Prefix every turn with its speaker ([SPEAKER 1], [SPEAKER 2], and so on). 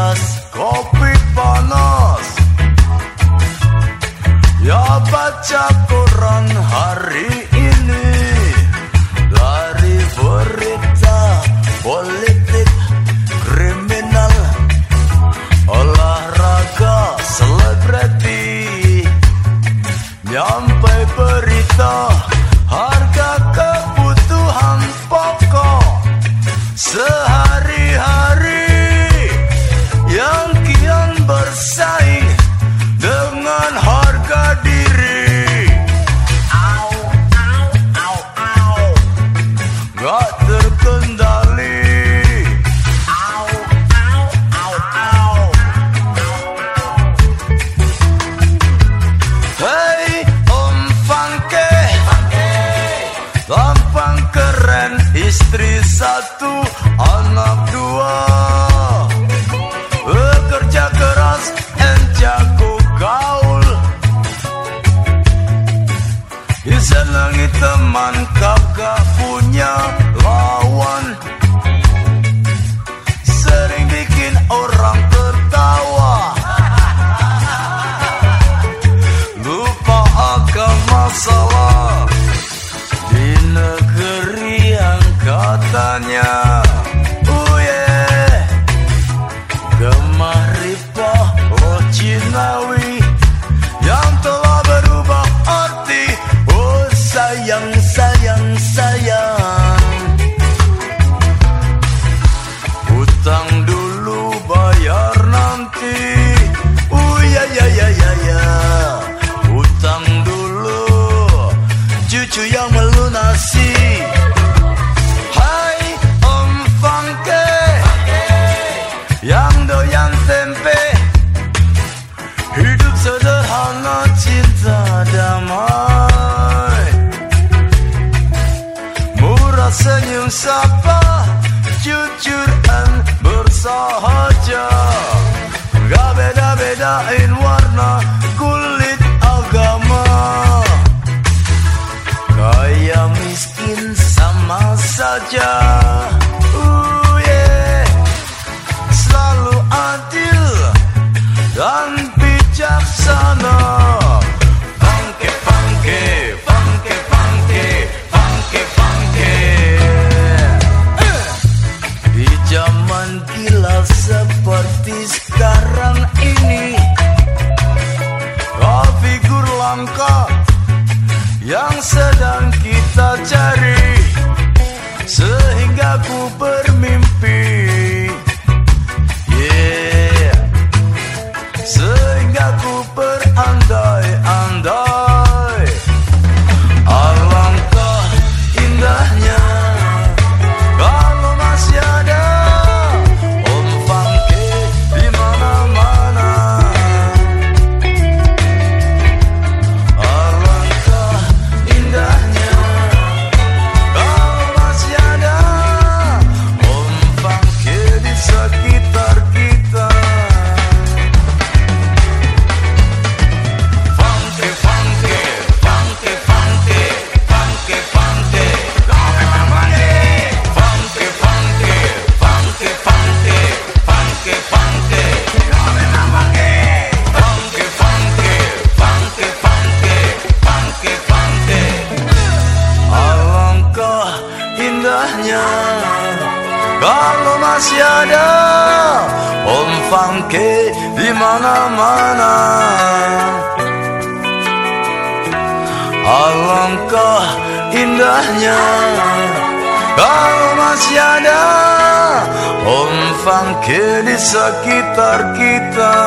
[SPEAKER 1] baca istri satu, anak dua. Bekerja keras dan jago gaul. Disenangi teman kagak punya lawan. Sering bikin orang tertawa. Lupa akan masalah beda-bedain warna kulit agama. Kaya miskin sama saja. Dan bijaksana zaman gila seperti sekarang ini. Kau figur langka yang sedang kita cari kalau masih ada Om Funky di mana-mana. Alangkah indahnya kalau masih ada Om Funky di sekitar kita.